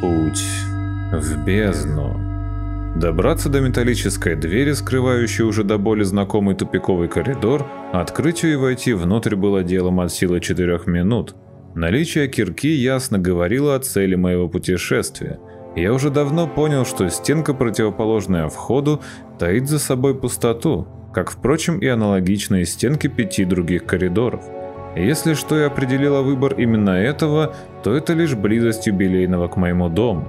Путь в бездну. Добраться до металлической двери, скрывающей уже до боли знакомый тупиковый коридор, открыть ее и войти внутрь было делом от силы четырех минут. Наличие кирки ясно говорило о цели моего путешествия. Я уже давно понял, что стенка, противоположная входу, таит за собой пустоту, как, впрочем, и аналогичные стенки пяти других коридоров. Если что и определило выбор именно этого, то это лишь близость юбилейного к моему дому.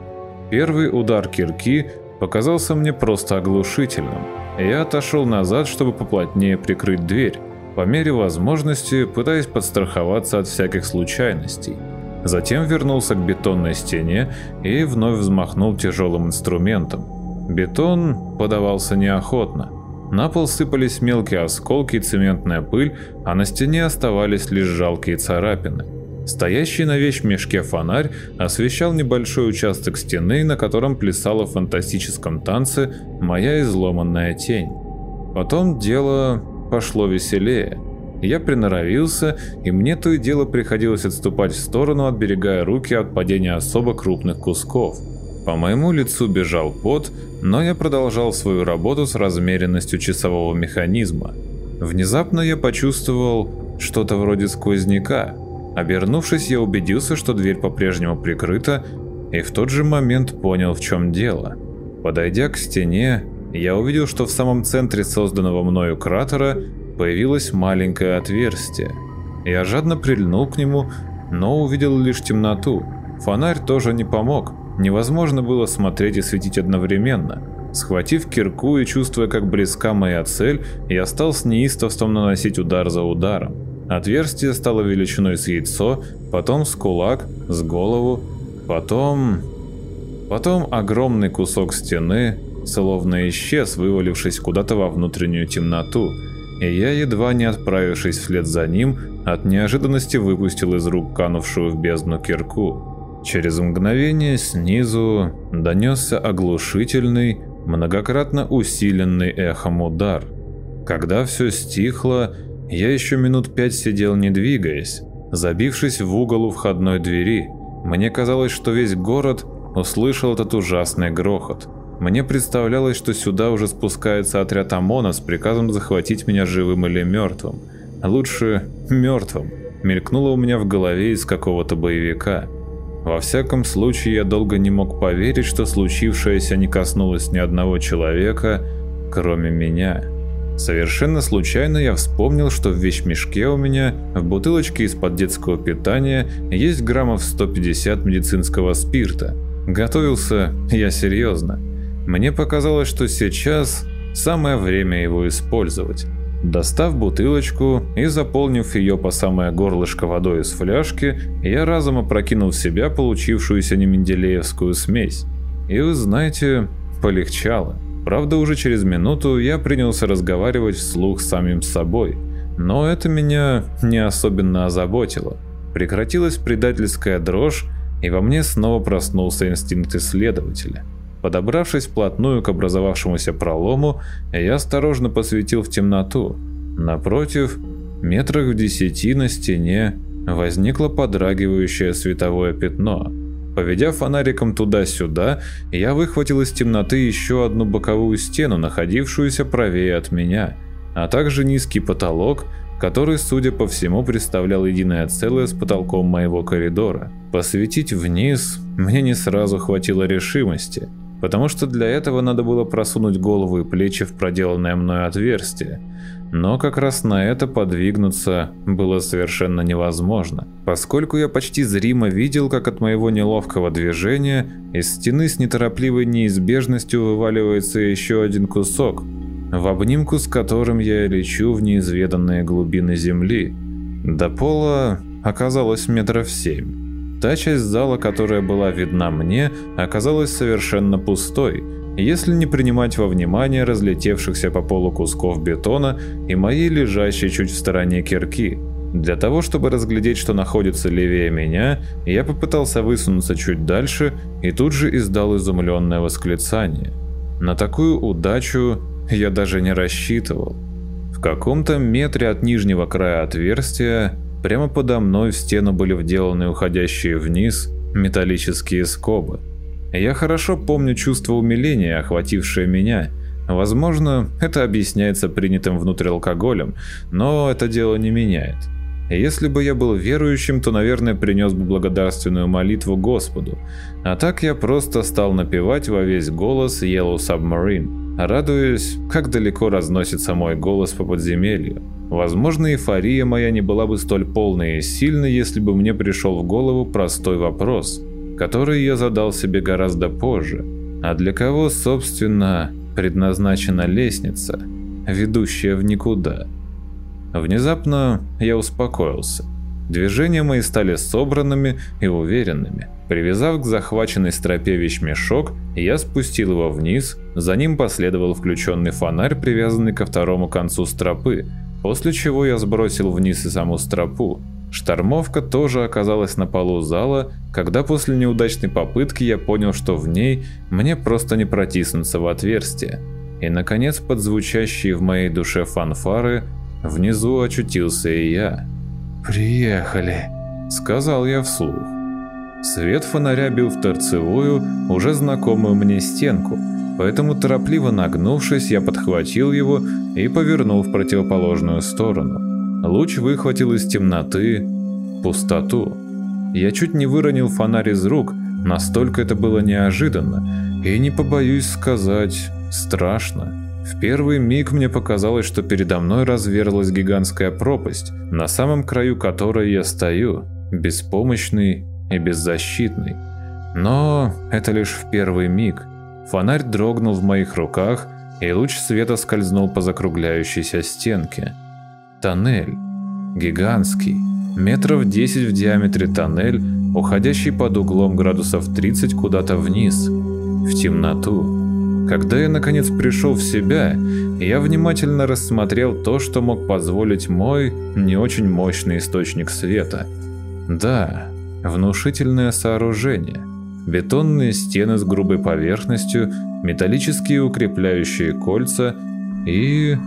Первый удар кирки показался мне просто оглушительным. Я отошел назад, чтобы поплотнее прикрыть дверь, по мере возможности пытаясь подстраховаться от всяких случайностей. Затем вернулся к бетонной стене и вновь взмахнул тяжелым инструментом. Бетон подавался неохотно. На пол сыпались мелкие осколки и цементная пыль, а на стене оставались лишь жалкие царапины. Стоящий на вещмешке фонарь освещал небольшой участок стены, на котором плясала в фантастическом танце моя изломанная тень. Потом дело пошло веселее. Я приноровился, и мне то и дело приходилось отступать в сторону, отберегая руки от падения особо крупных кусков. По моему лицу бежал пот, но я продолжал свою работу с размеренностью часового механизма. Внезапно я почувствовал что-то вроде сквозняка – Обернувшись, я убедился, что дверь по-прежнему прикрыта, и в тот же момент понял, в чем дело. Подойдя к стене, я увидел, что в самом центре созданного мною кратера появилось маленькое отверстие. Я жадно прильнул к нему, но увидел лишь темноту. Фонарь тоже не помог. Невозможно было смотреть и светить одновременно. Схватив кирку и чувствуя, как близка моя цель, я стал с неистовством наносить удар за ударом. Отверстие стало величиной с яйцо, потом с кулак, с голову, потом... Потом огромный кусок стены словно исчез, вывалившись куда-то во внутреннюю темноту, и я, едва не отправившись вслед за ним, от неожиданности выпустил из рук канувшую в бездну кирку. Через мгновение снизу донесся оглушительный, многократно усиленный эхом удар. Когда все стихло, я еще минут пять сидел не двигаясь, забившись в угол у входной двери. Мне казалось, что весь город услышал этот ужасный грохот. Мне представлялось, что сюда уже спускается отряд ОМОНа с приказом захватить меня живым или мертвым. Лучше мертвым, мелькнуло у меня в голове из какого-то боевика. Во всяком случае, я долго не мог поверить, что случившееся не коснулось ни одного человека, кроме меня. Совершенно случайно я вспомнил, что в вещмешке у меня в бутылочке из-под детского питания есть граммов 150 медицинского спирта. Готовился я серьезно. Мне показалось, что сейчас самое время его использовать. Достав бутылочку и заполнив ее по самое горлышко водой из фляжки, я разом опрокинул в себя получившуюся неменделеевскую смесь. И вы знаете, полегчало. Правда, уже через минуту я принялся разговаривать вслух с самим собой, но это меня не особенно озаботило. Прекратилась предательская дрожь, и во мне снова проснулся инстинкт исследователя. Подобравшись вплотную к образовавшемуся пролому, я осторожно посветил в темноту. Напротив, метрах в десяти на стене возникло подрагивающее световое пятно – Поведя фонариком туда-сюда, я выхватил из темноты еще одну боковую стену, находившуюся правее от меня, а также низкий потолок, который, судя по всему, представлял единое целое с потолком моего коридора. Посветить вниз мне не сразу хватило решимости, потому что для этого надо было просунуть голову и плечи в проделанное мною отверстие – но как раз на это подвигнуться было совершенно невозможно, поскольку я почти зримо видел, как от моего неловкого движения из стены с неторопливой неизбежностью вываливается еще один кусок, в обнимку с которым я лечу в неизведанные глубины земли. До пола оказалось метров семь. Та часть зала, которая была видна мне, оказалась совершенно пустой – если не принимать во внимание разлетевшихся по полу кусков бетона и моей лежащей чуть в стороне кирки. Для того, чтобы разглядеть, что находится левее меня, я попытался высунуться чуть дальше и тут же издал изумленное восклицание. На такую удачу я даже не рассчитывал. В каком-то метре от нижнего края отверстия прямо подо мной в стену были вделаны уходящие вниз металлические скобы. Я хорошо помню чувство умиления, охватившее меня. Возможно, это объясняется принятым внутрь алкоголем, но это дело не меняет. Если бы я был верующим, то, наверное, принес бы благодарственную молитву Господу. А так я просто стал напевать во весь голос Yellow Submarine, радуясь, как далеко разносится мой голос по подземелью. Возможно, эйфория моя не была бы столь полной и сильной, если бы мне пришел в голову простой вопрос, который я задал себе гораздо позже. А для кого, собственно, предназначена лестница, ведущая в никуда? Внезапно я успокоился. Движения мои стали собранными и уверенными. Привязав к захваченной стропе вещмешок, я спустил его вниз, за ним последовал включенный фонарь, привязанный ко второму концу стропы, после чего я сбросил вниз и саму стропу. Штормовка тоже оказалась на полу зала, когда после неудачной попытки я понял, что в ней мне просто не протиснуться в отверстие. И, наконец, под звучащие в моей душе фанфары Внизу очутился и я. «Приехали», — сказал я вслух. Свет фонаря бил в торцевую, уже знакомую мне стенку, поэтому торопливо нагнувшись, я подхватил его и повернул в противоположную сторону. Луч выхватил из темноты пустоту. Я чуть не выронил фонарь из рук, настолько это было неожиданно, и не побоюсь сказать, страшно. В первый миг мне показалось, что передо мной разверлась гигантская пропасть, на самом краю которой я стою, беспомощный и беззащитный. Но это лишь в первый миг. Фонарь дрогнул в моих руках, и луч света скользнул по закругляющейся стенке. Тоннель. Гигантский. Метров 10 в диаметре тоннель, уходящий под углом градусов 30 куда-то вниз, в темноту. Когда я наконец пришел в себя, я внимательно рассмотрел то, что мог позволить мой не очень мощный источник света. Да, внушительное сооружение. Бетонные стены с грубой поверхностью, металлические укрепляющие кольца и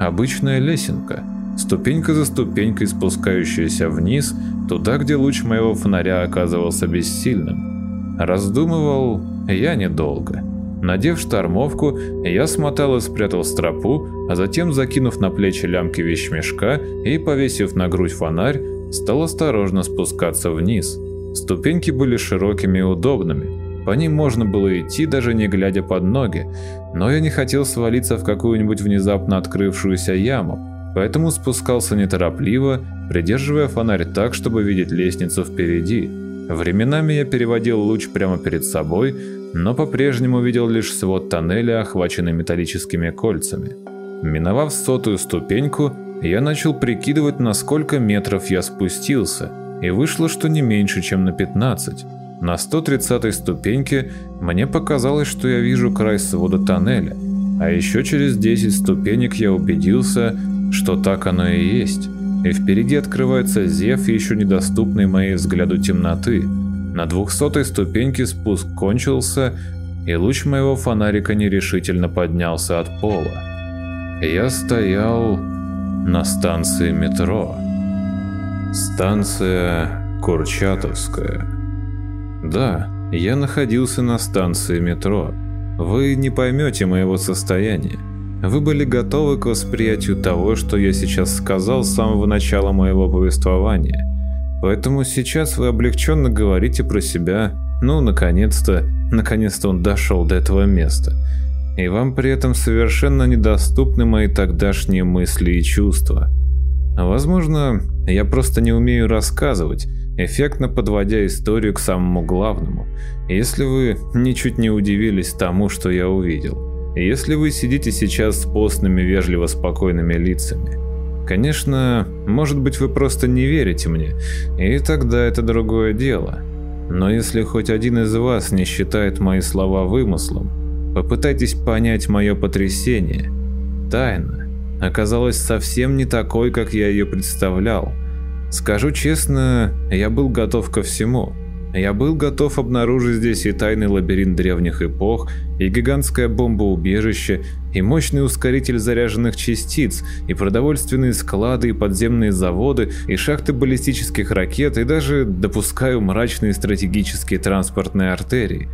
обычная лесенка, ступенька за ступенькой спускающаяся вниз, туда, где луч моего фонаря оказывался бессильным. Раздумывал я недолго. Надев штормовку, я смотал и спрятал стропу, а затем, закинув на плечи лямки вещмешка и повесив на грудь фонарь, стал осторожно спускаться вниз. Ступеньки были широкими и удобными. По ним можно было идти, даже не глядя под ноги, но я не хотел свалиться в какую-нибудь внезапно открывшуюся яму, поэтому спускался неторопливо, придерживая фонарь так, чтобы видеть лестницу впереди. Временами я переводил луч прямо перед собой, но по-прежнему видел лишь свод тоннеля, охваченный металлическими кольцами. Миновав сотую ступеньку, я начал прикидывать, на сколько метров я спустился, и вышло, что не меньше, чем на 15. На 130-й ступеньке мне показалось, что я вижу край свода тоннеля, а еще через 10 ступенек я убедился, что так оно и есть, и впереди открывается зев еще недоступной моей взгляду темноты – на двухсотой ступеньке спуск кончился, и луч моего фонарика нерешительно поднялся от пола. Я стоял на станции метро. Станция Курчатовская. Да, я находился на станции метро. Вы не поймете моего состояния. Вы были готовы к восприятию того, что я сейчас сказал с самого начала моего повествования – Поэтому сейчас вы облегченно говорите про себя, ну, наконец-то, наконец-то он дошел до этого места. И вам при этом совершенно недоступны мои тогдашние мысли и чувства. Возможно, я просто не умею рассказывать, эффектно подводя историю к самому главному. Если вы ничуть не удивились тому, что я увидел. Если вы сидите сейчас с постными, вежливо спокойными лицами. Конечно, может быть вы просто не верите мне, и тогда это другое дело. Но если хоть один из вас не считает мои слова вымыслом, попытайтесь понять мое потрясение. Тайна оказалась совсем не такой, как я ее представлял. Скажу честно, я был готов ко всему. Я был готов обнаружить здесь и тайный лабиринт древних эпох, и гигантское бомбоубежище, и мощный ускоритель заряженных частиц, и продовольственные склады, и подземные заводы, и шахты баллистических ракет, и даже, допускаю, мрачные стратегические транспортные артерии.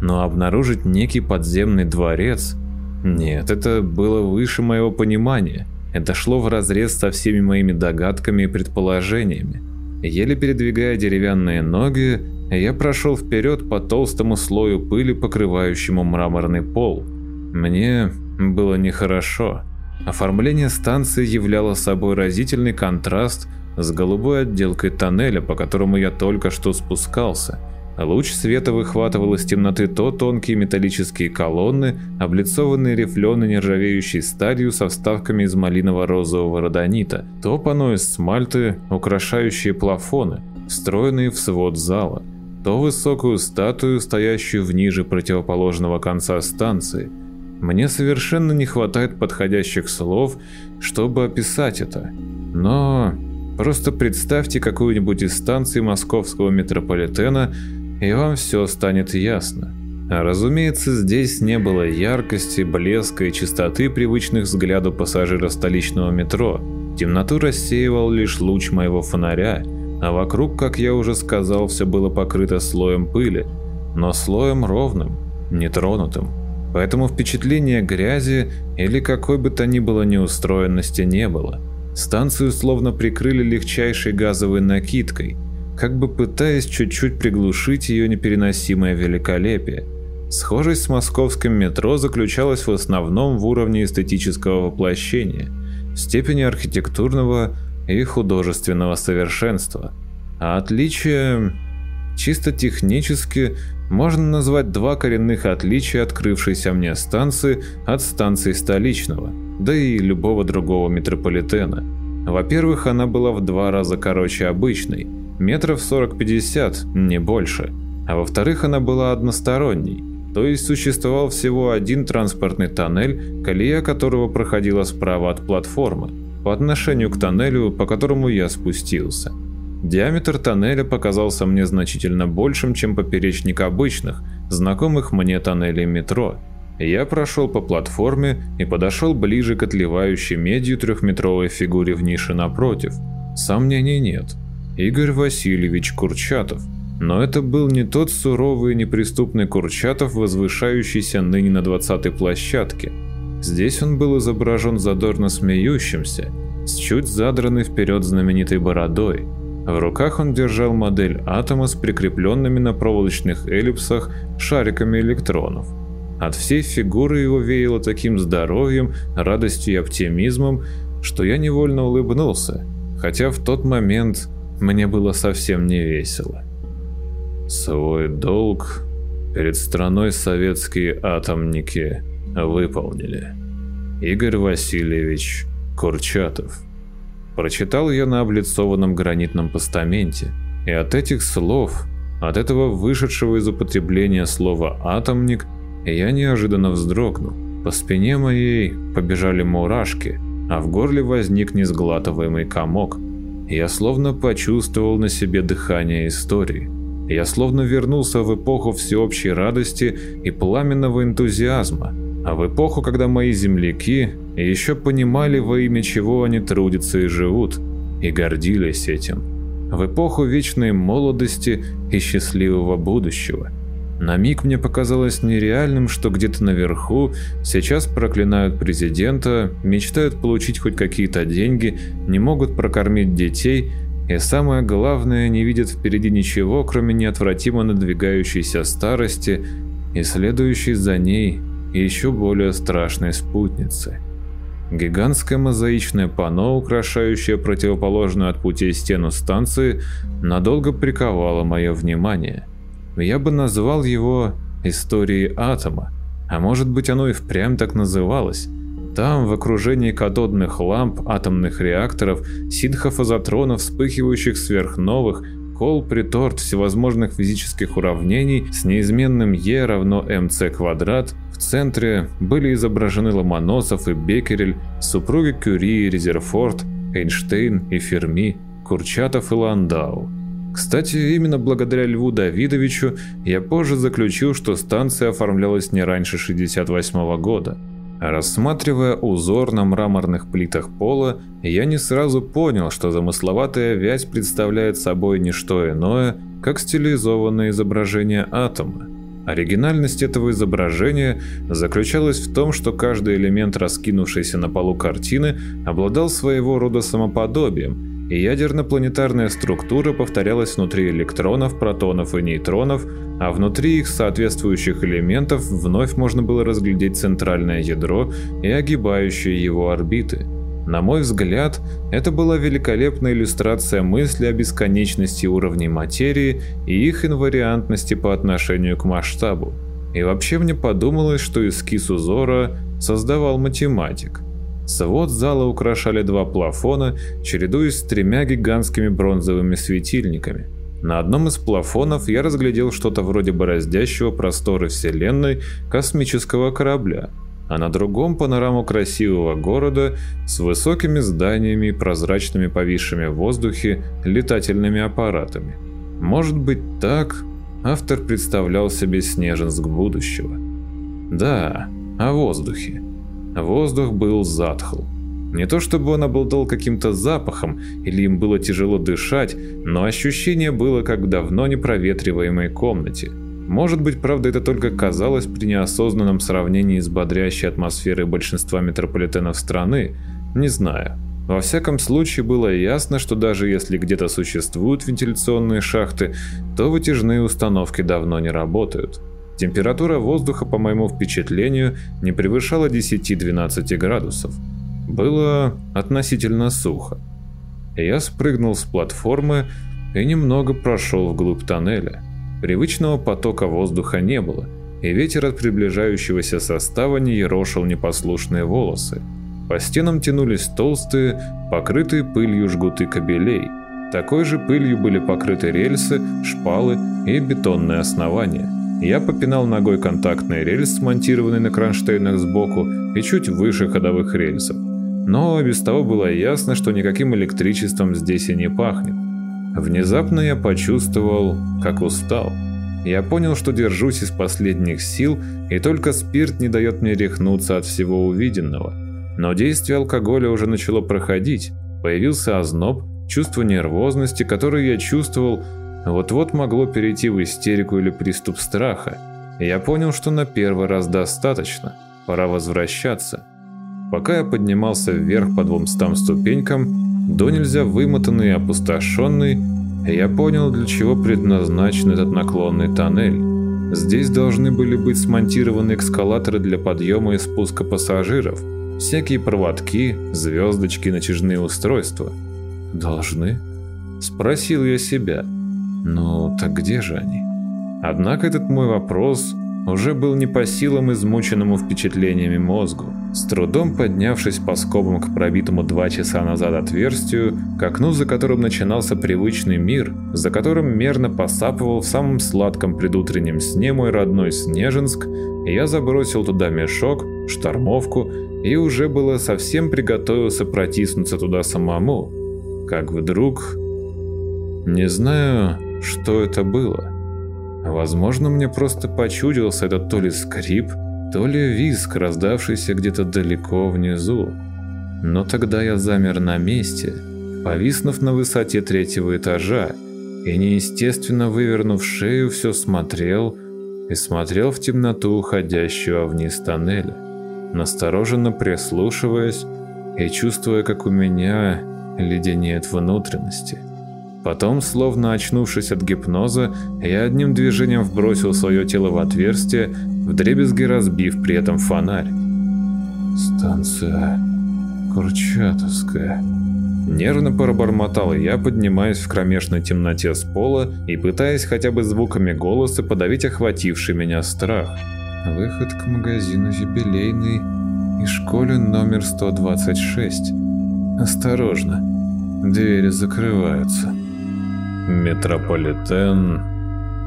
но обнаружить некий подземный дворец... Нет, это было выше моего понимания. Это шло вразрез со всеми моими догадками и предположениями. Еле передвигая деревянные ноги, я прошел вперед по толстому слою пыли, покрывающему мраморный пол. Мне было нехорошо. Оформление станции являло собой разительный контраст с голубой отделкой тоннеля, по которому я только что спускался. Луч света выхватывал из темноты то тонкие металлические колонны, облицованные рифленой нержавеющей сталью со вставками из малиново-розового родонита, то панно из смальты, украшающие плафоны, встроенные в свод зала, то высокую статую, стоящую в ниже противоположного конца станции. Мне совершенно не хватает подходящих слов, чтобы описать это. Но просто представьте какую-нибудь из станций московского метрополитена – и вам все станет ясно. А разумеется, здесь не было яркости, блеска и чистоты привычных взгляду пассажира столичного метро. Темноту рассеивал лишь луч моего фонаря, а вокруг, как я уже сказал, все было покрыто слоем пыли, но слоем ровным, нетронутым. Поэтому впечатления грязи или какой бы то ни было неустроенности не было. Станцию словно прикрыли легчайшей газовой накидкой – как бы пытаясь чуть-чуть приглушить ее непереносимое великолепие. Схожесть с московским метро заключалась в основном в уровне эстетического воплощения, степени архитектурного и художественного совершенства. А отличие чисто технически можно назвать два коренных отличия открывшейся мне станции от станции столичного, да и любого другого метрополитена. Во-первых, она была в два раза короче обычной – метров 40-50, не больше. А во-вторых, она была односторонней, то есть существовал всего один транспортный тоннель, колея которого проходила справа от платформы, по отношению к тоннелю, по которому я спустился. Диаметр тоннеля показался мне значительно большим, чем поперечник обычных, знакомых мне тоннелей метро. Я прошел по платформе и подошел ближе к отливающей медью трехметровой фигуре в нише напротив. Сомнений нет. Игорь Васильевич Курчатов. Но это был не тот суровый и неприступный Курчатов, возвышающийся ныне на 20-й площадке. Здесь он был изображен задорно смеющимся, с чуть задранной вперед знаменитой бородой. В руках он держал модель атома с прикрепленными на проволочных эллипсах шариками электронов. От всей фигуры его веяло таким здоровьем, радостью и оптимизмом, что я невольно улыбнулся, хотя в тот момент мне было совсем не весело. Свой долг перед страной советские атомники выполнили. Игорь Васильевич Курчатов. Прочитал я на облицованном гранитном постаменте, и от этих слов, от этого вышедшего из употребления слова «атомник», я неожиданно вздрогнул. По спине моей побежали мурашки, а в горле возник несглатываемый комок – я словно почувствовал на себе дыхание истории. Я словно вернулся в эпоху всеобщей радости и пламенного энтузиазма, а в эпоху, когда мои земляки еще понимали, во имя чего они трудятся и живут, и гордились этим. В эпоху вечной молодости и счастливого будущего – на миг мне показалось нереальным, что где-то наверху сейчас проклинают президента, мечтают получить хоть какие-то деньги, не могут прокормить детей и самое главное, не видят впереди ничего, кроме неотвратимо надвигающейся старости и следующей за ней еще более страшной спутницы. Гигантское мозаичное панно, украшающее противоположную от путей стену станции, надолго приковало мое внимание – я бы назвал его «историей атома», а может быть оно и впрямь так называлось. Там, в окружении катодных ламп, атомных реакторов, синхофазотронов, вспыхивающих сверхновых, кол приторт всевозможных физических уравнений с неизменным Е равно МЦ квадрат, в центре были изображены Ломоносов и Беккерель, супруги Кюри и Резерфорд, Эйнштейн и Ферми, Курчатов и Ландау. Кстати, именно благодаря Льву Давидовичу я позже заключил, что станция оформлялась не раньше 68 года. Рассматривая узор на мраморных плитах пола, я не сразу понял, что замысловатая вязь представляет собой не что иное, как стилизованное изображение атома. Оригинальность этого изображения заключалась в том, что каждый элемент раскинувшейся на полу картины обладал своего рода самоподобием, и ядерно-планетарная структура повторялась внутри электронов, протонов и нейтронов, а внутри их соответствующих элементов вновь можно было разглядеть центральное ядро и огибающие его орбиты. На мой взгляд, это была великолепная иллюстрация мысли о бесконечности уровней материи и их инвариантности по отношению к масштабу. И вообще мне подумалось, что эскиз узора создавал математик. Свод зала украшали два плафона, чередуясь с тремя гигантскими бронзовыми светильниками. На одном из плафонов я разглядел что-то вроде бороздящего просторы Вселенной космического корабля – а на другом панораму красивого города с высокими зданиями и прозрачными повисшими в воздухе летательными аппаратами. Может быть так, автор представлял себе Снежинск будущего. Да, о воздухе. Воздух был затхл. Не то чтобы он обладал каким-то запахом или им было тяжело дышать, но ощущение было как в давно непроветриваемой комнате – может быть, правда, это только казалось при неосознанном сравнении с бодрящей атмосферой большинства метрополитенов страны, не знаю. Во всяком случае, было ясно, что даже если где-то существуют вентиляционные шахты, то вытяжные установки давно не работают. Температура воздуха, по моему впечатлению, не превышала 10-12 градусов. Было относительно сухо. Я спрыгнул с платформы и немного прошел вглубь тоннеля. Привычного потока воздуха не было, и ветер от приближающегося состава не ерошил непослушные волосы. По стенам тянулись толстые, покрытые пылью жгуты кабелей. Такой же пылью были покрыты рельсы, шпалы и бетонные основания. Я попинал ногой контактный рельс, смонтированный на кронштейнах сбоку и чуть выше ходовых рельсов. Но без того было ясно, что никаким электричеством здесь и не пахнет. Внезапно я почувствовал, как устал. Я понял, что держусь из последних сил, и только спирт не дает мне рехнуться от всего увиденного. Но действие алкоголя уже начало проходить, появился озноб, чувство нервозности, которое я чувствовал, вот-вот могло перейти в истерику или приступ страха. Я понял, что на первый раз достаточно, пора возвращаться. Пока я поднимался вверх по двумстам ступенькам, до нельзя вымотанный и опустошенный, я понял, для чего предназначен этот наклонный тоннель. Здесь должны были быть смонтированы эскалаторы для подъема и спуска пассажиров, всякие проводки, звездочки, натяжные устройства. Должны? Спросил я себя. Ну, так где же они? Однако этот мой вопрос уже был не по силам измученному впечатлениями мозгу. С трудом поднявшись по скобам к пробитому два часа назад отверстию, к окну, за которым начинался привычный мир, за которым мерно посапывал в самом сладком предутреннем сне мой родной Снежинск, я забросил туда мешок, штормовку и уже было совсем приготовился протиснуться туда самому, как вдруг... Не знаю, что это было. Возможно, мне просто почудился этот то ли скрип, то ли визг, раздавшийся где-то далеко внизу. Но тогда я замер на месте, повиснув на высоте третьего этажа, и неестественно вывернув шею, все смотрел и смотрел в темноту уходящего вниз тоннеля, настороженно прислушиваясь и чувствуя, как у меня леденеет внутренности. Потом, словно очнувшись от гипноза, я одним движением вбросил свое тело в отверстие, вдребезги разбив при этом фонарь. «Станция Курчатовская», Нервно пробормотал я, поднимаясь в кромешной темноте с пола и пытаясь хотя бы звуками голоса подавить охвативший меня страх. Выход к магазину «Юбилейный» и школе номер 126. Осторожно, двери закрываются. Метрополитен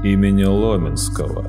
имени Ломенского.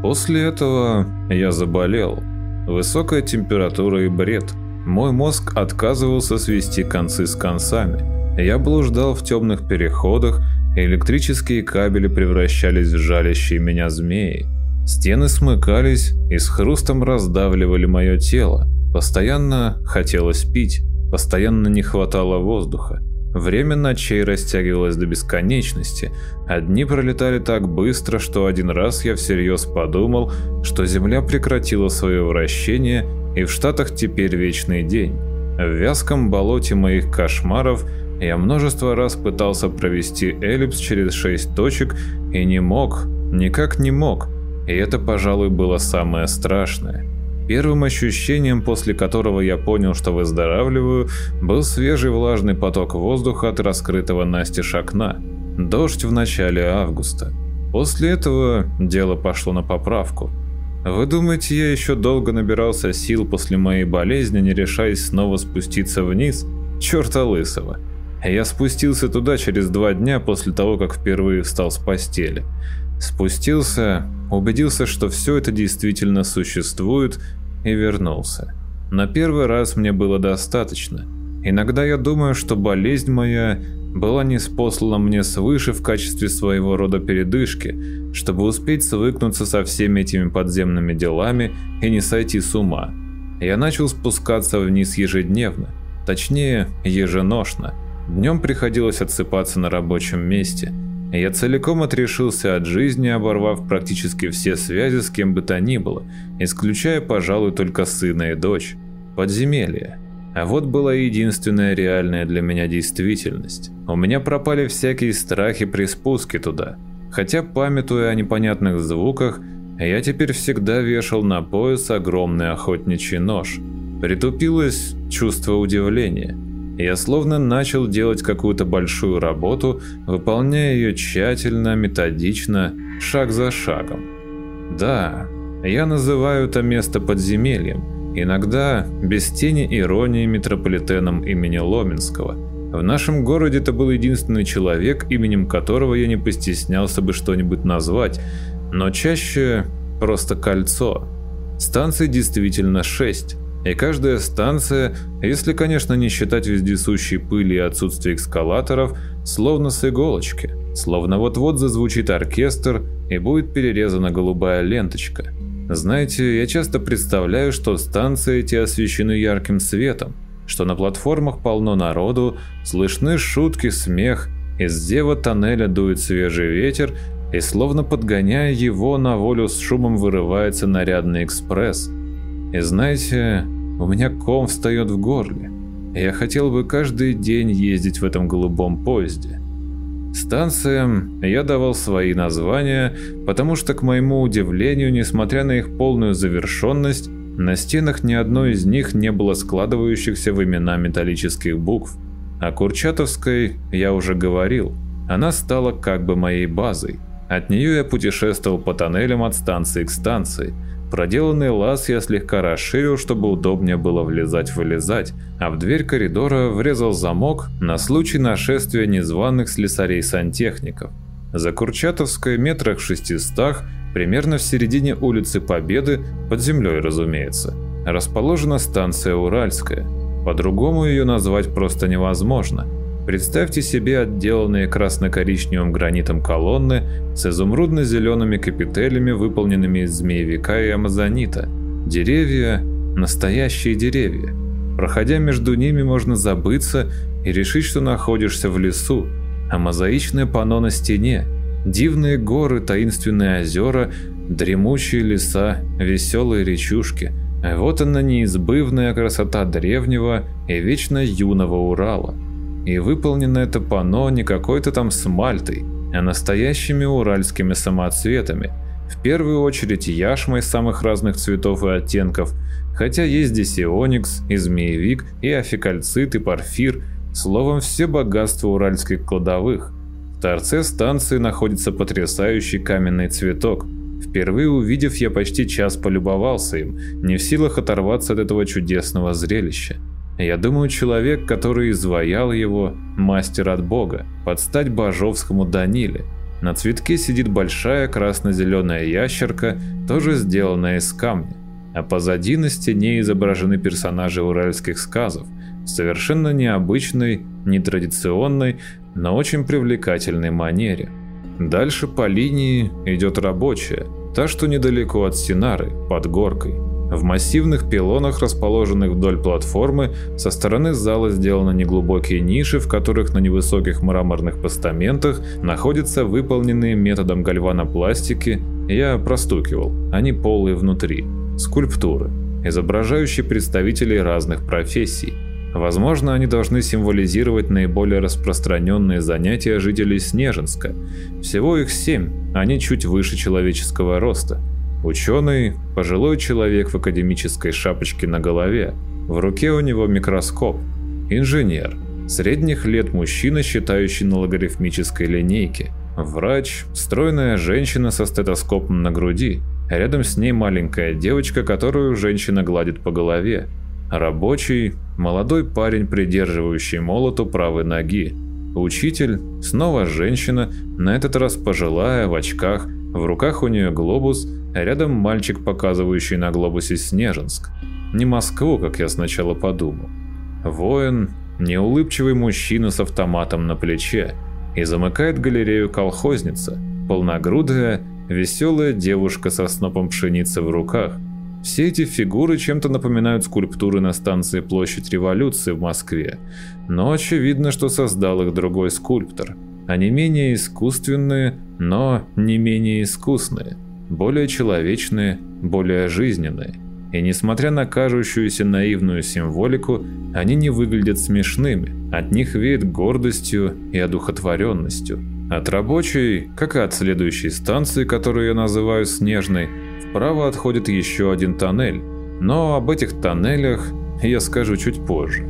После этого я заболел. Высокая температура и бред. Мой мозг отказывался свести концы с концами. Я блуждал в темных переходах, электрические кабели превращались в жалящие меня змеи. Стены смыкались и с хрустом раздавливали мое тело. Постоянно хотелось пить, постоянно не хватало воздуха. Время ночей растягивалось до бесконечности, а дни пролетали так быстро, что один раз я всерьез подумал, что Земля прекратила свое вращение и в Штатах теперь вечный день. В вязком болоте моих кошмаров я множество раз пытался провести эллипс через шесть точек и не мог, никак не мог, и это, пожалуй, было самое страшное. Первым ощущением, после которого я понял, что выздоравливаю, был свежий влажный поток воздуха от раскрытого настежь окна. Дождь в начале августа. После этого дело пошло на поправку. Вы думаете, я еще долго набирался сил после моей болезни, не решаясь снова спуститься вниз? Черта лысого. Я спустился туда через два дня после того, как впервые встал с постели. Спустился, убедился, что все это действительно существует, и вернулся. На первый раз мне было достаточно. Иногда я думаю, что болезнь моя была неспослана мне свыше в качестве своего рода передышки, чтобы успеть свыкнуться со всеми этими подземными делами и не сойти с ума. Я начал спускаться вниз ежедневно, точнее, еженошно. Днем приходилось отсыпаться на рабочем месте – я целиком отрешился от жизни, оборвав практически все связи с кем бы то ни было, исключая, пожалуй, только сына и дочь. Подземелье. А вот была единственная реальная для меня действительность. У меня пропали всякие страхи при спуске туда. Хотя, памятуя о непонятных звуках, я теперь всегда вешал на пояс огромный охотничий нож. Притупилось чувство удивления – я словно начал делать какую-то большую работу, выполняя ее тщательно, методично, шаг за шагом. Да, я называю это место подземельем, иногда без тени иронии метрополитеном имени Ломенского. В нашем городе это был единственный человек, именем которого я не постеснялся бы что-нибудь назвать, но чаще просто кольцо. Станций действительно шесть. И каждая станция, если, конечно, не считать вездесущей пыли и отсутствие эскалаторов, словно с иголочки, словно вот-вот зазвучит оркестр и будет перерезана голубая ленточка. Знаете, я часто представляю, что станции эти освещены ярким светом, что на платформах полно народу, слышны шутки, смех, из зева тоннеля дует свежий ветер, и словно подгоняя его, на волю с шумом вырывается нарядный экспресс. И знаете, у меня ком встает в горле. Я хотел бы каждый день ездить в этом голубом поезде. Станциям я давал свои названия, потому что, к моему удивлению, несмотря на их полную завершенность, на стенах ни одной из них не было складывающихся в имена металлических букв. О Курчатовской я уже говорил. Она стала как бы моей базой. От нее я путешествовал по тоннелям от станции к станции – Проделанный лаз я слегка расширил, чтобы удобнее было влезать-вылезать, а в дверь коридора врезал замок на случай нашествия незваных слесарей-сантехников. За Курчатовской метрах в шестистах, примерно в середине улицы Победы, под землей, разумеется, расположена станция Уральская. По-другому ее назвать просто невозможно – Представьте себе отделанные красно-коричневым гранитом колонны с изумрудно-зелеными капителями, выполненными из змеевика и амазонита. Деревья – настоящие деревья. Проходя между ними, можно забыться и решить, что находишься в лесу, а мозаичное панно на стене, дивные горы, таинственные озера, дремучие леса, веселые речушки – вот она неизбывная красота древнего и вечно юного Урала. И выполнено это панно не какой-то там смальтой, а настоящими уральскими самоцветами, в первую очередь яшмой самых разных цветов и оттенков, хотя есть здесь и оникс, и змеевик, и афикальцит, и порфир, словом, все богатства уральских кладовых. В торце станции находится потрясающий каменный цветок. Впервые увидев, я почти час полюбовался им, не в силах оторваться от этого чудесного зрелища. Я думаю, человек, который изваял его, мастер от бога, под стать божовскому Даниле. На цветке сидит большая красно-зеленая ящерка, тоже сделанная из камня. А позади на стене изображены персонажи уральских сказов, совершенно необычной, нетрадиционной, но очень привлекательной манере. Дальше по линии идет рабочая, та, что недалеко от Синары, под горкой. В массивных пилонах, расположенных вдоль платформы, со стороны зала сделаны неглубокие ниши, в которых на невысоких мраморных постаментах находятся выполненные методом гальванопластики, я простукивал, они полые внутри, скульптуры, изображающие представителей разных профессий. Возможно, они должны символизировать наиболее распространенные занятия жителей Снежинска. Всего их семь, они чуть выше человеческого роста – Ученый – пожилой человек в академической шапочке на голове. В руке у него микроскоп. Инженер. Средних лет мужчина, считающий на логарифмической линейке. Врач – стройная женщина со стетоскопом на груди. Рядом с ней маленькая девочка, которую женщина гладит по голове. Рабочий – молодой парень, придерживающий молот у правой ноги. Учитель – снова женщина, на этот раз пожилая, в очках, в руках у нее глобус – Рядом мальчик, показывающий на глобусе Снежинск. Не Москву, как я сначала подумал. Воин, неулыбчивый мужчина с автоматом на плече. И замыкает галерею колхозница, полногрудая, веселая девушка со снопом пшеницы в руках. Все эти фигуры чем-то напоминают скульптуры на станции Площадь Революции в Москве, но очевидно, что создал их другой скульптор. Они менее искусственные, но не менее искусные более человечные, более жизненные. И несмотря на кажущуюся наивную символику, они не выглядят смешными, от них веет гордостью и одухотворенностью. От рабочей, как и от следующей станции, которую я называю Снежной, вправо отходит еще один тоннель, но об этих тоннелях я скажу чуть позже.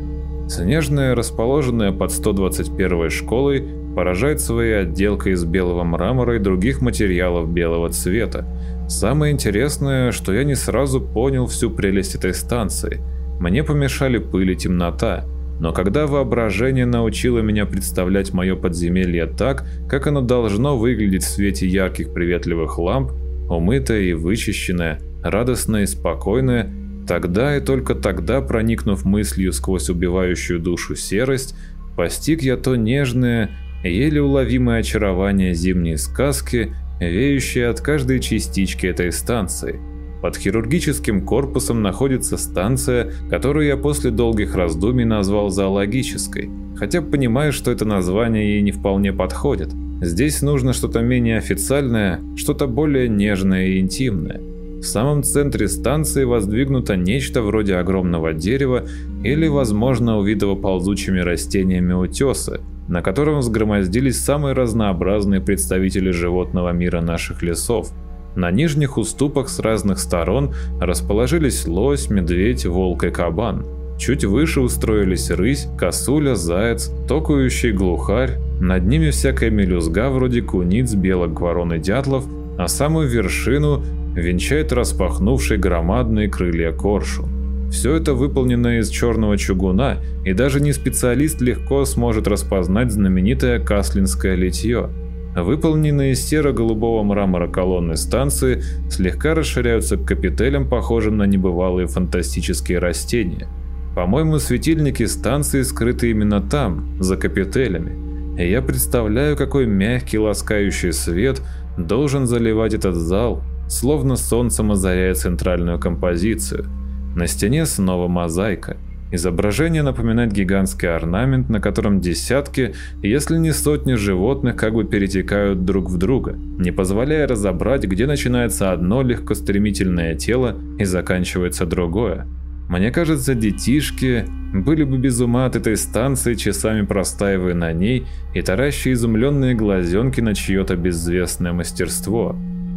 Снежная, расположенная под 121 школой, поражает своей отделкой из белого мрамора и других материалов белого цвета. Самое интересное, что я не сразу понял всю прелесть этой станции. Мне помешали пыль и темнота, но когда воображение научило меня представлять мое подземелье так, как оно должно выглядеть в свете ярких приветливых ламп, умытое и вычищенное, радостное и спокойное, тогда и только тогда, проникнув мыслью сквозь убивающую душу серость, постиг я то нежное, еле уловимое очарование зимней сказки, веющее от каждой частички этой станции. Под хирургическим корпусом находится станция, которую я после долгих раздумий назвал зоологической, хотя понимаю, что это название ей не вполне подходит. Здесь нужно что-то менее официальное, что-то более нежное и интимное. В самом центре станции воздвигнуто нечто вроде огромного дерева или, возможно, увитого ползучими растениями утеса, на котором сгромоздились самые разнообразные представители животного мира наших лесов. На нижних уступах с разных сторон расположились лось, медведь, волк и кабан. Чуть выше устроились рысь, косуля, заяц, токающий глухарь, над ними всякая мелюзга вроде куниц, белок, ворон и дятлов, а самую вершину венчает распахнувший громадные крылья коршун. Все это выполнено из черного чугуна, и даже не специалист легко сможет распознать знаменитое каслинское литье. Выполненные из серо-голубого мрамора колонны станции слегка расширяются к капителям, похожим на небывалые фантастические растения. По-моему, светильники станции скрыты именно там, за капителями. И я представляю, какой мягкий ласкающий свет должен заливать этот зал, словно солнцем озаряя центральную композицию – на стене снова мозаика. Изображение напоминает гигантский орнамент, на котором десятки, если не сотни животных как бы перетекают друг в друга, не позволяя разобрать, где начинается одно легкостремительное тело и заканчивается другое. Мне кажется, детишки были бы без ума от этой станции, часами простаивая на ней и тараща изумленные глазенки на чье-то безвестное мастерство.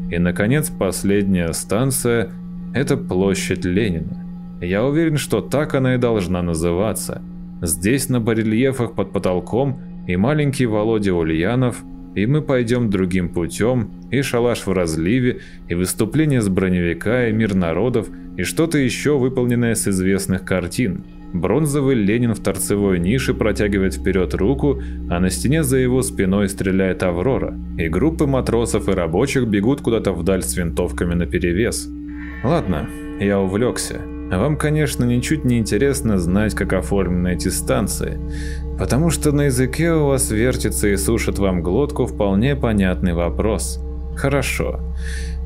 И, наконец, последняя станция – это площадь Ленина. Я уверен, что так она и должна называться. Здесь на барельефах под потолком и маленький Володя Ульянов, и мы пойдем другим путем, и шалаш в разливе, и выступление с броневика, и мир народов, и что-то еще выполненное с известных картин. Бронзовый Ленин в торцевой нише протягивает вперед руку, а на стене за его спиной стреляет Аврора, и группы матросов и рабочих бегут куда-то вдаль с винтовками наперевес. Ладно, я увлекся. Вам, конечно, ничуть не интересно знать, как оформлены эти станции, потому что на языке у вас вертится и сушит вам глотку вполне понятный вопрос. Хорошо,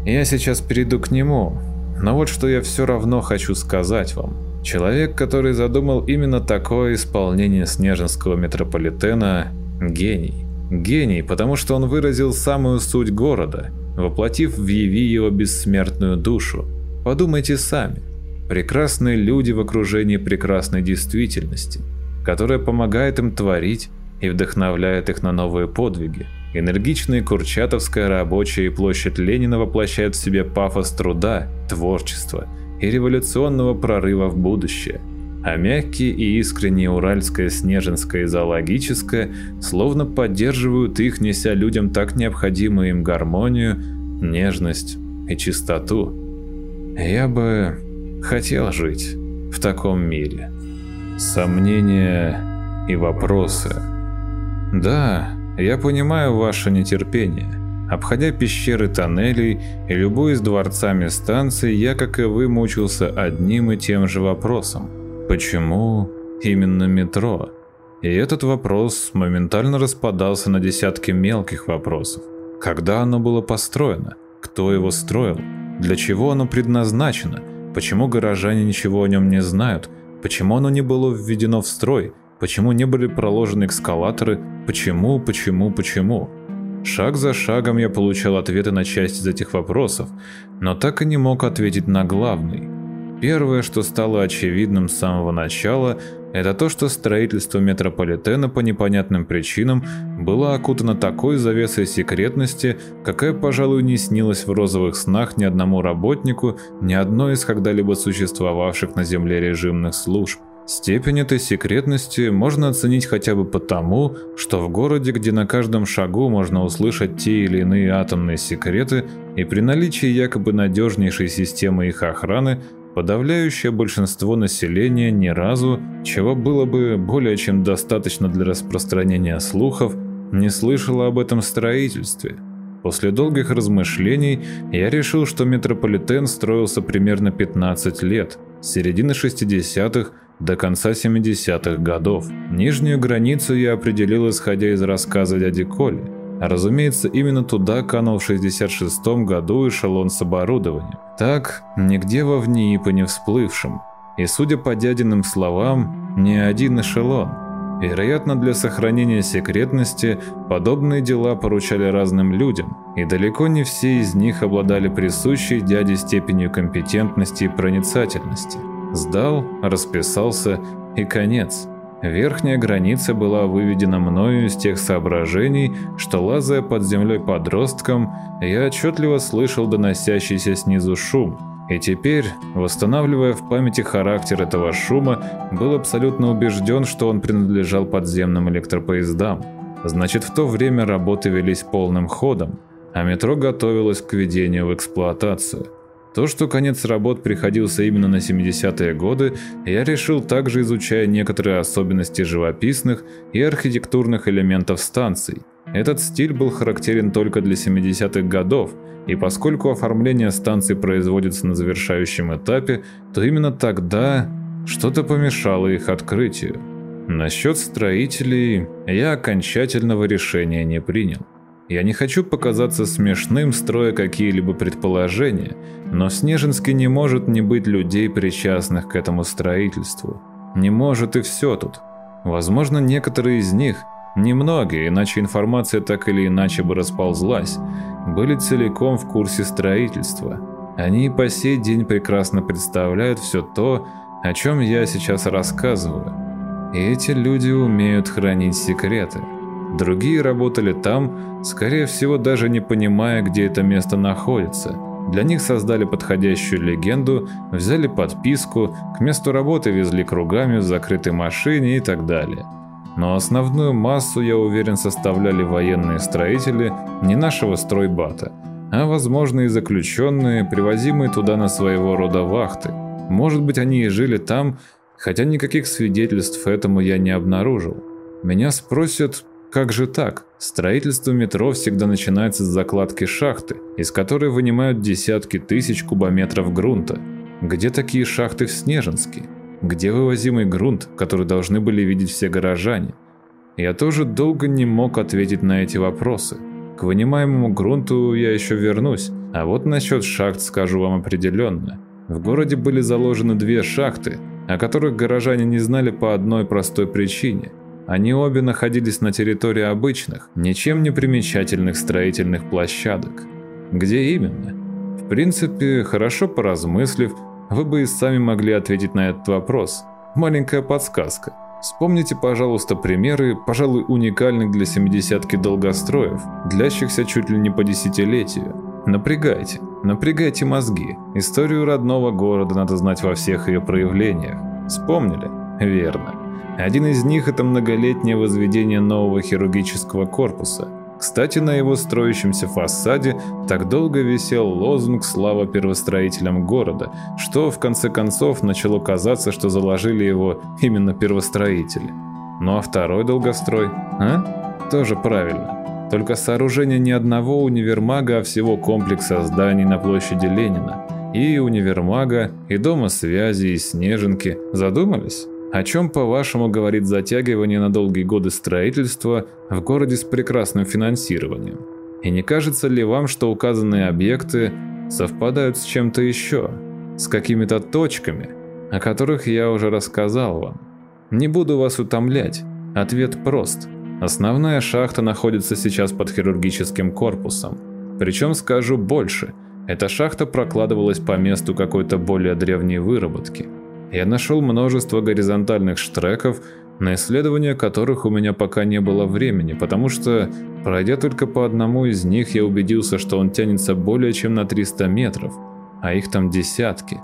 я сейчас перейду к нему, Но вот что я все равно хочу сказать вам. Человек, который задумал именно такое исполнение Снежинского метрополитена – гений. Гений, потому что он выразил самую суть города, воплотив в Яви его бессмертную душу. Подумайте сами. Прекрасные люди в окружении прекрасной действительности, которая помогает им творить и вдохновляет их на новые подвиги. Энергичная Курчатовская рабочая и площадь Ленина воплощают в себе пафос труда, творчества и революционного прорыва в будущее – а мягкие и искренние уральское, снежинское и зоологическое словно поддерживают их, неся людям так необходимую им гармонию, нежность и чистоту. Я бы хотел жить в таком мире. Сомнения и вопросы. Да, я понимаю ваше нетерпение. Обходя пещеры тоннелей и любуясь дворцами станций, я, как и вы, мучился одним и тем же вопросом – Почему именно метро? И этот вопрос моментально распадался на десятки мелких вопросов. Когда оно было построено? Кто его строил? Для чего оно предназначено? Почему горожане ничего о нем не знают? Почему оно не было введено в строй? Почему не были проложены эскалаторы? Почему, почему, почему? Шаг за шагом я получал ответы на часть из этих вопросов, но так и не мог ответить на главный – Первое, что стало очевидным с самого начала, это то, что строительство метрополитена по непонятным причинам было окутано такой завесой секретности, какая, пожалуй, не снилась в розовых снах ни одному работнику, ни одной из когда-либо существовавших на Земле режимных служб. Степень этой секретности можно оценить хотя бы потому, что в городе, где на каждом шагу можно услышать те или иные атомные секреты, и при наличии якобы надежнейшей системы их охраны, Подавляющее большинство населения ни разу, чего было бы более чем достаточно для распространения слухов, не слышало об этом строительстве. После долгих размышлений я решил, что метрополитен строился примерно 15 лет, с середины 60-х до конца 70-х годов. Нижнюю границу я определил исходя из рассказа дяди Коли – Разумеется, именно туда канул в 66 году эшелон с оборудованием. Так, нигде во ВНИИПа не всплывшим. И, судя по дядиным словам, не один эшелон. Вероятно, для сохранения секретности подобные дела поручали разным людям, и далеко не все из них обладали присущей дяде степенью компетентности и проницательности. Сдал, расписался и конец. Верхняя граница была выведена мною из тех соображений, что, лазая под землей подростком, я отчетливо слышал доносящийся снизу шум, и теперь, восстанавливая в памяти характер этого шума, был абсолютно убежден, что он принадлежал подземным электропоездам. Значит, в то время работы велись полным ходом, а метро готовилось к введению в эксплуатацию. То, что конец работ приходился именно на 70-е годы, я решил также изучая некоторые особенности живописных и архитектурных элементов станций. Этот стиль был характерен только для 70-х годов, и поскольку оформление станций производится на завершающем этапе, то именно тогда что-то помешало их открытию. Насчет строителей я окончательного решения не принял. Я не хочу показаться смешным, строя какие-либо предположения, но в Снежинске не может не быть людей, причастных к этому строительству. Не может и все тут. Возможно, некоторые из них, немногие, иначе информация так или иначе бы расползлась, были целиком в курсе строительства. Они и по сей день прекрасно представляют все то, о чем я сейчас рассказываю. И эти люди умеют хранить секреты. Другие работали там, скорее всего, даже не понимая, где это место находится. Для них создали подходящую легенду, взяли подписку, к месту работы везли кругами в закрытой машине и так далее. Но основную массу, я уверен, составляли военные строители не нашего стройбата, а, возможно, и заключенные, привозимые туда на своего рода вахты. Может быть, они и жили там, хотя никаких свидетельств этому я не обнаружил. Меня спросят, как же так? Строительство метро всегда начинается с закладки шахты, из которой вынимают десятки тысяч кубометров грунта. Где такие шахты в Снежинске? Где вывозимый грунт, который должны были видеть все горожане? Я тоже долго не мог ответить на эти вопросы. К вынимаемому грунту я еще вернусь, а вот насчет шахт скажу вам определенно. В городе были заложены две шахты, о которых горожане не знали по одной простой причине. Они обе находились на территории обычных, ничем не примечательных строительных площадок. Где именно? В принципе, хорошо поразмыслив, вы бы и сами могли ответить на этот вопрос. Маленькая подсказка. Вспомните, пожалуйста, примеры, пожалуй, уникальных для семидесятки долгостроев, длящихся чуть ли не по десятилетию. Напрягайте, напрягайте мозги. Историю родного города надо знать во всех ее проявлениях. Вспомнили? Верно. Один из них – это многолетнее возведение нового хирургического корпуса. Кстати, на его строящемся фасаде так долго висел лозунг «Слава первостроителям города», что в конце концов начало казаться, что заложили его именно первостроители. Ну а второй долгострой, а? Тоже правильно. Только сооружение не одного универмага, а всего комплекса зданий на площади Ленина. И универмага, и дома связи, и снежинки. Задумались? О чем, по-вашему, говорит затягивание на долгие годы строительства в городе с прекрасным финансированием? И не кажется ли вам, что указанные объекты совпадают с чем-то еще, с какими-то точками, о которых я уже рассказал вам? Не буду вас утомлять. Ответ прост. Основная шахта находится сейчас под хирургическим корпусом. Причем скажу больше. Эта шахта прокладывалась по месту какой-то более древней выработки – я нашел множество горизонтальных штреков, на исследование которых у меня пока не было времени, потому что, пройдя только по одному из них, я убедился, что он тянется более чем на 300 метров, а их там десятки.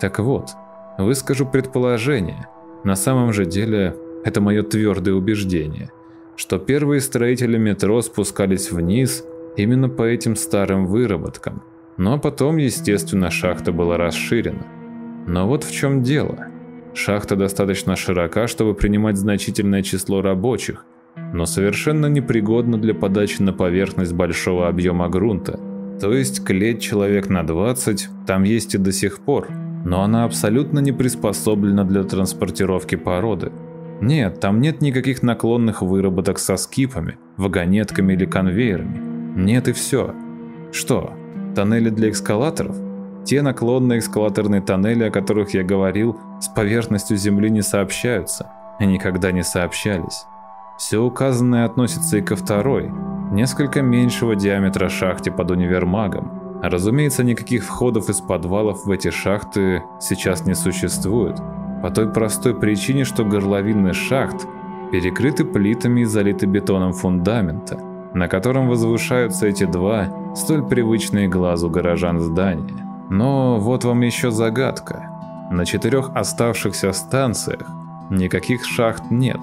Так вот, выскажу предположение. На самом же деле, это мое твердое убеждение, что первые строители метро спускались вниз именно по этим старым выработкам. Но потом, естественно, шахта была расширена. Но вот в чем дело. Шахта достаточно широка, чтобы принимать значительное число рабочих, но совершенно непригодна для подачи на поверхность большого объема грунта. То есть клеть человек на 20 там есть и до сих пор, но она абсолютно не приспособлена для транспортировки породы. Нет, там нет никаких наклонных выработок со скипами, вагонетками или конвейерами. Нет и все. Что, тоннели для эскалаторов? Те наклонные эскалаторные тоннели, о которых я говорил, с поверхностью Земли не сообщаются, и никогда не сообщались. Все указанное относится и ко второй, несколько меньшего диаметра шахте под универмагом. Разумеется, никаких входов из подвалов в эти шахты сейчас не существует, по той простой причине, что горловины шахт перекрыты плитами и залиты бетоном фундамента, на котором возвышаются эти два столь привычные глазу горожан здания. Но вот вам еще загадка. На четырех оставшихся станциях никаких шахт нет.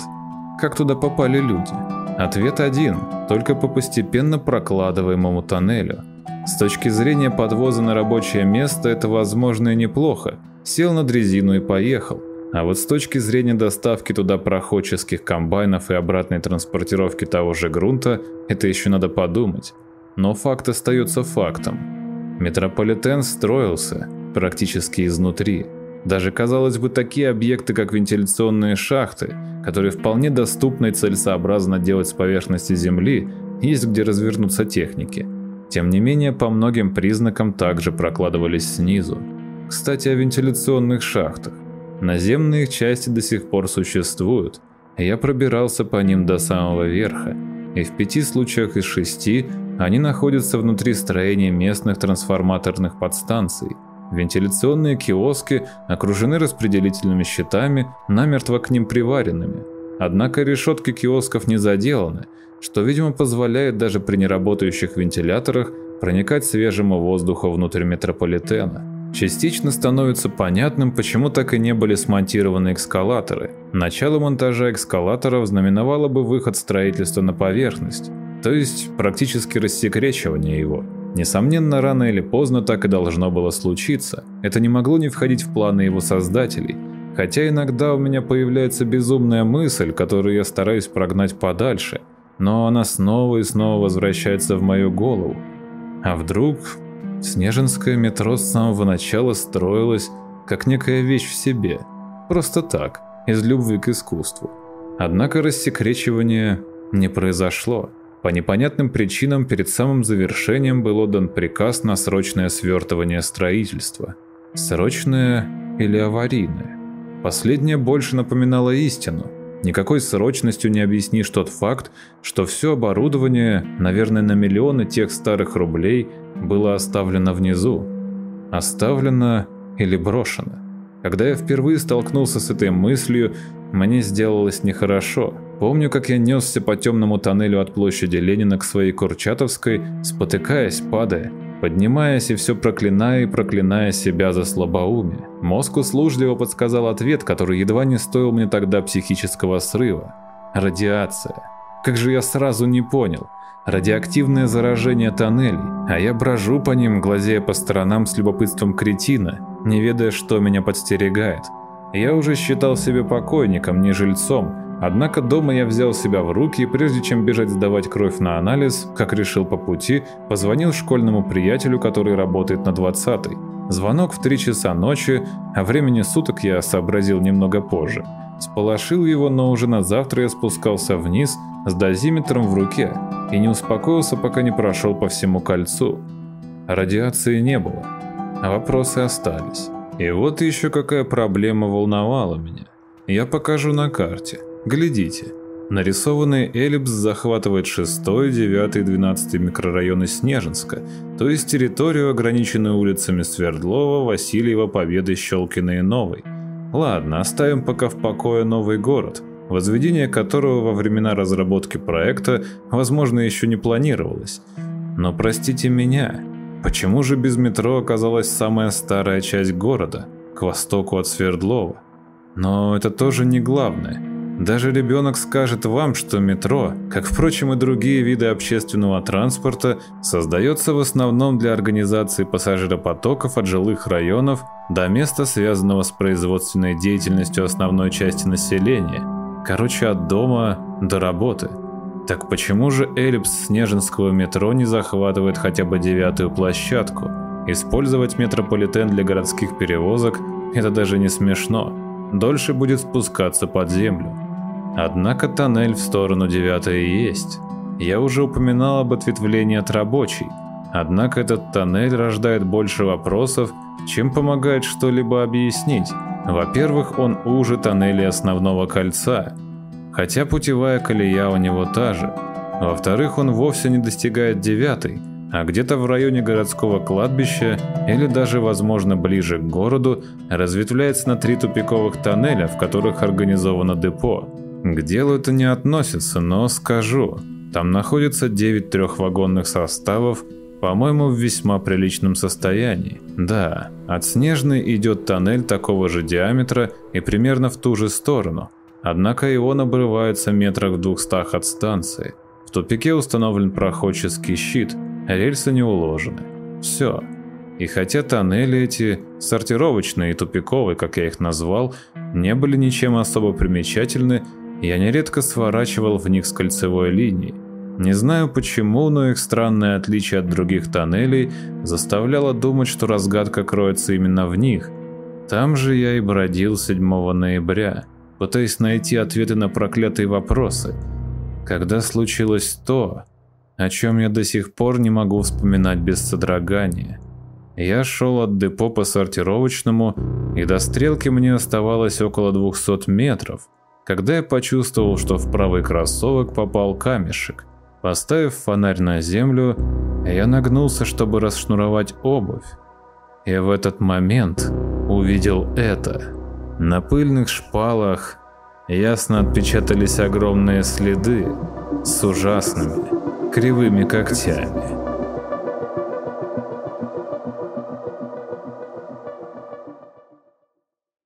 Как туда попали люди? Ответ один, только по постепенно прокладываемому тоннелю. С точки зрения подвоза на рабочее место это возможно и неплохо. Сел на дрезину и поехал. А вот с точки зрения доставки туда проходческих комбайнов и обратной транспортировки того же грунта, это еще надо подумать. Но факт остается фактом. Метрополитен строился практически изнутри. Даже, казалось бы, такие объекты, как вентиляционные шахты, которые вполне доступно и целесообразно делать с поверхности Земли, есть где развернуться техники. Тем не менее, по многим признакам также прокладывались снизу. Кстати, о вентиляционных шахтах. Наземные их части до сих пор существуют. Я пробирался по ним до самого верха, и в пяти случаях из шести они находятся внутри строения местных трансформаторных подстанций. Вентиляционные киоски окружены распределительными щитами, намертво к ним приваренными. Однако решетки киосков не заделаны, что, видимо, позволяет даже при неработающих вентиляторах проникать свежему воздуху внутрь метрополитена. Частично становится понятным, почему так и не были смонтированы эскалаторы. Начало монтажа эскалаторов знаменовало бы выход строительства на поверхность, то есть практически рассекречивание его. Несомненно, рано или поздно так и должно было случиться. Это не могло не входить в планы его создателей. Хотя иногда у меня появляется безумная мысль, которую я стараюсь прогнать подальше, но она снова и снова возвращается в мою голову. А вдруг Снежинское метро с самого начала строилось как некая вещь в себе, просто так, из любви к искусству. Однако рассекречивание не произошло. По непонятным причинам перед самым завершением был отдан приказ на срочное свертывание строительства. Срочное или аварийное? Последнее больше напоминало истину. Никакой срочностью не объяснишь тот факт, что все оборудование, наверное, на миллионы тех старых рублей, было оставлено внизу. Оставлено или брошено. Когда я впервые столкнулся с этой мыслью, мне сделалось нехорошо. Помню, как я несся по темному тоннелю от площади Ленина к своей Курчатовской, спотыкаясь, падая, поднимаясь и все проклиная и проклиная себя за слабоумие. Мозг услужливо подсказал ответ, который едва не стоил мне тогда психического срыва. Радиация. Как же я сразу не понял. Радиоактивное заражение тоннелей, а я брожу по ним, глазея по сторонам с любопытством кретина, не ведая, что меня подстерегает. Я уже считал себя покойником, не жильцом, однако дома я взял себя в руки и прежде чем бежать сдавать кровь на анализ, как решил по пути, позвонил школьному приятелю, который работает на 20-й. Звонок в 3 часа ночи, а времени суток я сообразил немного позже. Сполошил его, но уже на завтра я спускался вниз с дозиметром в руке и не успокоился, пока не прошел по всему кольцу. Радиации не было, а вопросы остались. И вот еще какая проблема волновала меня. Я покажу на карте. Глядите. Нарисованный эллипс захватывает 6, 9 и 12 микрорайоны Снежинска, то есть территорию, ограниченную улицами Свердлова, Васильева, Победы, Щелкина и Новой. Ладно, оставим пока в покое новый город, возведение которого во времена разработки проекта, возможно, еще не планировалось. Но простите меня, Почему же без метро оказалась самая старая часть города, к востоку от Свердлова? Но это тоже не главное. Даже ребенок скажет вам, что метро, как впрочем и другие виды общественного транспорта, создается в основном для организации пассажиропотоков от жилых районов до места, связанного с производственной деятельностью основной части населения. Короче, от дома до работы. Так почему же эллипс Снежинского метро не захватывает хотя бы девятую площадку? Использовать метрополитен для городских перевозок – это даже не смешно. Дольше будет спускаться под землю. Однако тоннель в сторону девятой есть. Я уже упоминал об ответвлении от рабочей. Однако этот тоннель рождает больше вопросов, чем помогает что-либо объяснить. Во-первых, он уже тоннелей основного кольца – хотя путевая колея у него та же. Во-вторых, он вовсе не достигает девятой, а где-то в районе городского кладбища или даже, возможно, ближе к городу, разветвляется на три тупиковых тоннеля, в которых организовано депо. К делу это не относится, но скажу. Там находится 9 трехвагонных составов, по-моему, в весьма приличном состоянии. Да, от Снежной идет тоннель такого же диаметра и примерно в ту же сторону – Однако и он обрывается метрах в двухстах от станции. В тупике установлен проходческий щит, рельсы не уложены. Все. И хотя тоннели эти, сортировочные и тупиковые, как я их назвал, не были ничем особо примечательны, я нередко сворачивал в них с кольцевой линии. Не знаю почему, но их странное отличие от других тоннелей заставляло думать, что разгадка кроется именно в них. Там же я и бродил 7 ноября пытаясь найти ответы на проклятые вопросы. Когда случилось то, о чем я до сих пор не могу вспоминать без содрогания. Я шел от депо по сортировочному, и до стрелки мне оставалось около 200 метров, когда я почувствовал, что в правый кроссовок попал камешек. Поставив фонарь на землю, я нагнулся, чтобы расшнуровать обувь. И в этот момент увидел это. На пыльных шпалах ясно отпечатались огромные следы с ужасными кривыми когтями.